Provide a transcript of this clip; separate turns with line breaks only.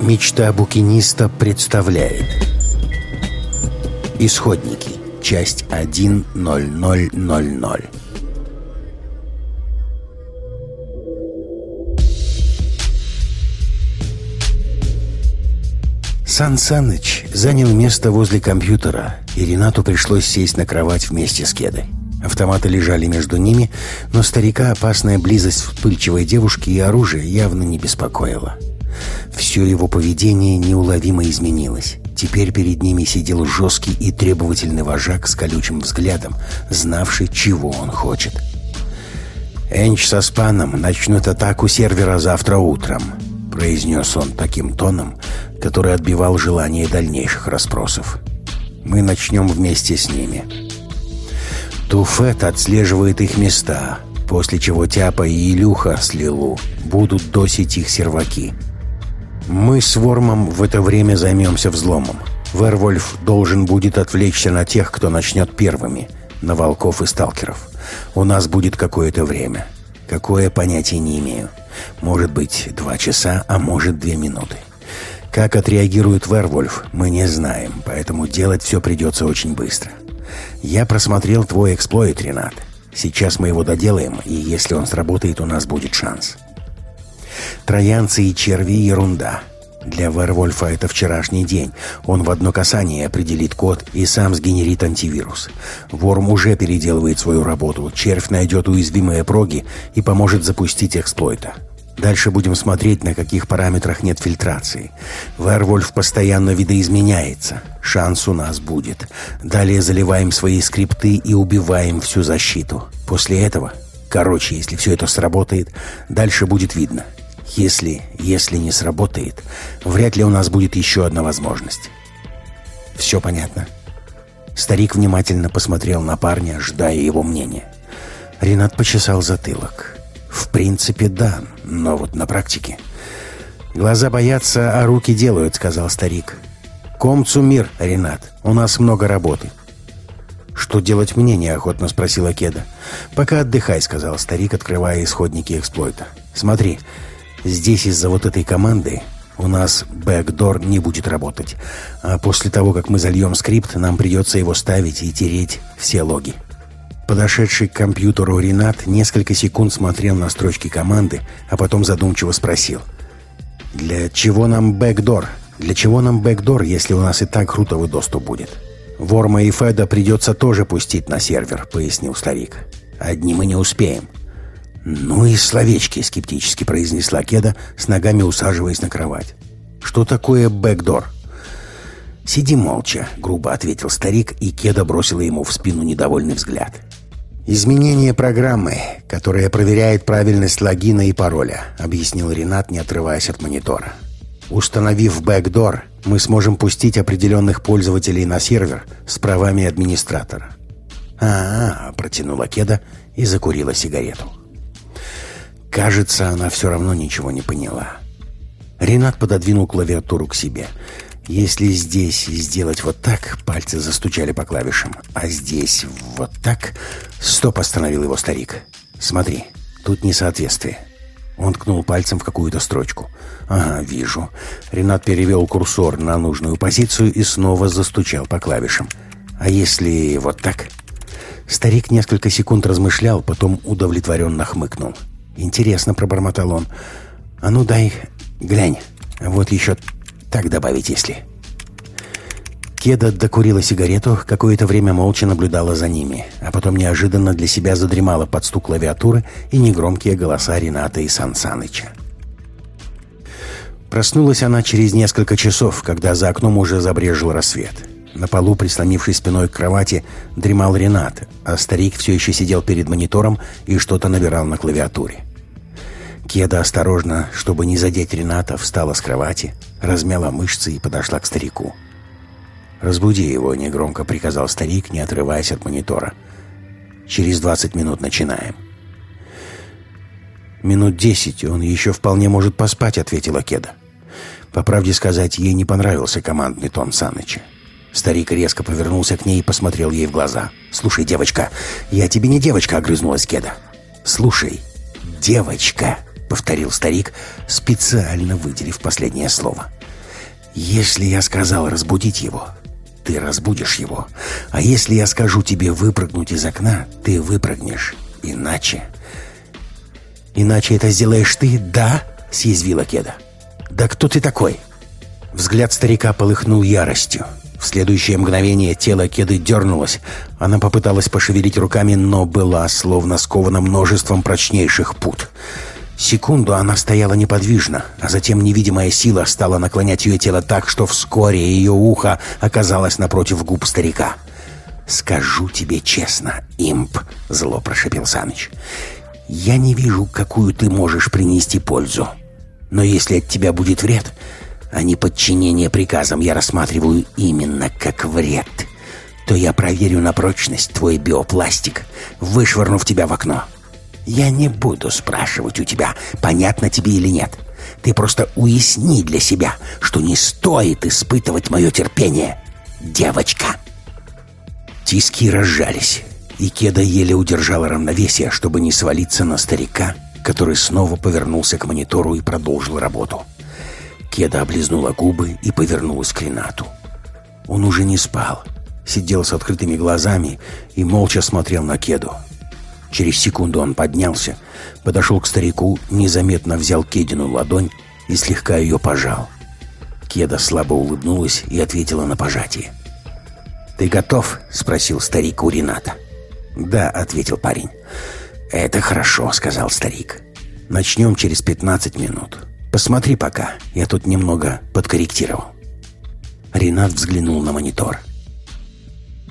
Мечта букиниста представляет Исходники. Часть 1.00.00 Сан Саныч занял место возле компьютера, и Ренату пришлось сесть на кровать вместе с Кедой. Автоматы лежали между ними, но старика опасная близость вспыльчивой девушки и оружия явно не беспокоила. Все его поведение неуловимо изменилось. Теперь перед ними сидел жесткий и требовательный вожак с колючим взглядом, знавший, чего он хочет. «Энч со Спаном начнут атаку сервера завтра утром», — произнес он таким тоном, который отбивал желание дальнейших расспросов. «Мы начнем вместе с ними». Туфет отслеживает их места, после чего Тяпа и Илюха с Лилу будут досить их серваки. Мы с Вормом в это время займемся взломом. Вервольф должен будет отвлечься на тех, кто начнет первыми, на волков и сталкеров. У нас будет какое-то время. Какое понятия не имею. Может быть, два часа, а может, две минуты. Как отреагирует Вервольф, мы не знаем, поэтому делать все придется очень быстро. Я просмотрел твой эксплойт, Ренат. Сейчас мы его доделаем, и если он сработает, у нас будет шанс. Троянцы и черви — ерунда. Для Вервольфа это вчерашний день. Он в одно касание определит код и сам сгенерит антивирус. Ворм уже переделывает свою работу. Червь найдет уязвимые проги и поможет запустить эксплойта. Дальше будем смотреть, на каких параметрах нет фильтрации. Вервольф постоянно видоизменяется. Шанс у нас будет. Далее заливаем свои скрипты и убиваем всю защиту. После этого... Короче, если все это сработает, дальше будет видно. Если, если не сработает, вряд ли у нас будет еще одна возможность. Все понятно. Старик внимательно посмотрел на парня, ожидая его мнения. Ренат почесал затылок. В принципе, да, но вот на практике... «Глаза боятся, а руки делают», — сказал старик. «Комцу мир, Ренат. У нас много работы». «Что делать мне?» — неохотно спросила Кеда. «Пока отдыхай», — сказал старик, открывая исходники эксплойта. «Смотри, Здесь из-за вот этой команды у нас бэкдор не будет работать. А после того, как мы зальем скрипт, нам придется его ставить и тереть все логи. Подошедший к компьютеру Ренат несколько секунд смотрел на строчки команды, а потом задумчиво спросил. «Для чего нам бэкдор? Для чего нам бэкдор, если у нас и так рутовый доступ будет?» «Ворма и Феда придется тоже пустить на сервер», — пояснил старик. «Одни мы не успеем». «Ну и словечки», — скептически произнесла Кеда, с ногами усаживаясь на кровать. «Что такое бэкдор?» «Сиди молча», — грубо ответил старик, и Кеда бросила ему в спину недовольный взгляд. «Изменение программы, которая проверяет правильность логина и пароля», — объяснил Ренат, не отрываясь от монитора. «Установив бэкдор, мы сможем пустить определенных пользователей на сервер с правами администратора». «А-а-а», — протянула Кеда и закурила сигарету. Кажется, она все равно ничего не поняла. Ренат пододвинул клавиатуру к себе. Если здесь сделать вот так, пальцы застучали по клавишам, а здесь вот так... Стоп, остановил его старик. Смотри, тут несоответствие. Он ткнул пальцем в какую-то строчку. «Ага, вижу». Ренат перевел курсор на нужную позицию и снова застучал по клавишам. «А если вот так?» Старик несколько секунд размышлял, потом удовлетворенно хмыкнул. «Интересно», — пробормотал он. «А ну дай, глянь. Вот еще так добавить, если...» Кеда докурила сигарету, какое-то время молча наблюдала за ними, а потом неожиданно для себя задремала под стук клавиатуры и негромкие голоса Рената и Сан Саныча. Проснулась она через несколько часов, когда за окном уже забрежил рассвет. На полу, прислонившись спиной к кровати, дремал Ренат, а старик все еще сидел перед монитором и что-то набирал на клавиатуре. Кеда осторожно, чтобы не задеть Рената, встала с кровати, размяла мышцы и подошла к старику. «Разбуди его», — негромко приказал старик, не отрываясь от монитора. «Через двадцать минут начинаем». «Минут десять, он еще вполне может поспать», — ответила Кеда. По правде сказать, ей не понравился командный тон Саныча. Старик резко повернулся к ней и посмотрел ей в глаза. «Слушай, девочка, я тебе не девочка», — огрызнулась Кеда. «Слушай, девочка», — повторил старик, специально выделив последнее слово. Если я сказал разбудить его, ты разбудишь его. А если я скажу тебе выпрыгнуть из окна, ты выпрыгнешь. Иначе... Иначе это сделаешь ты, да? Съязвила Кеда. Да кто ты такой? Взгляд старика полыхнул яростью. В следующее мгновение тело Кеды дернулось. Она попыталась пошевелить руками, но была словно скована множеством прочнейших пут. Секунду она стояла неподвижно, а затем невидимая сила стала наклонять ее тело так, что вскоре ее ухо оказалось напротив губ старика. «Скажу тебе честно, имп», — зло прошепел Саныч, — «я не вижу, какую ты можешь принести пользу. Но если от тебя будет вред, а не подчинение приказам я рассматриваю именно как вред, то я проверю на прочность твой биопластик, вышвырнув тебя в окно». Я не буду спрашивать у тебя, понятно тебе или нет. Ты просто уясни для себя, что не стоит испытывать мое терпение, девочка. Тиски разжались, и Кеда еле удержала равновесие, чтобы не свалиться на старика, который снова повернулся к монитору и продолжил работу. Кеда облизнула губы и повернулась к Ренату. Он уже не спал, сидел с открытыми глазами и молча смотрел на Кеду. Через секунду он поднялся, подошел к старику, незаметно взял Кедину ладонь и слегка ее пожал. Кеда слабо улыбнулась и ответила на пожатие. «Ты готов?» — спросил старик у Рената. «Да», — ответил парень. «Это хорошо», — сказал старик. «Начнем через 15 минут. Посмотри пока, я тут немного подкорректировал». Ренат взглянул на монитор.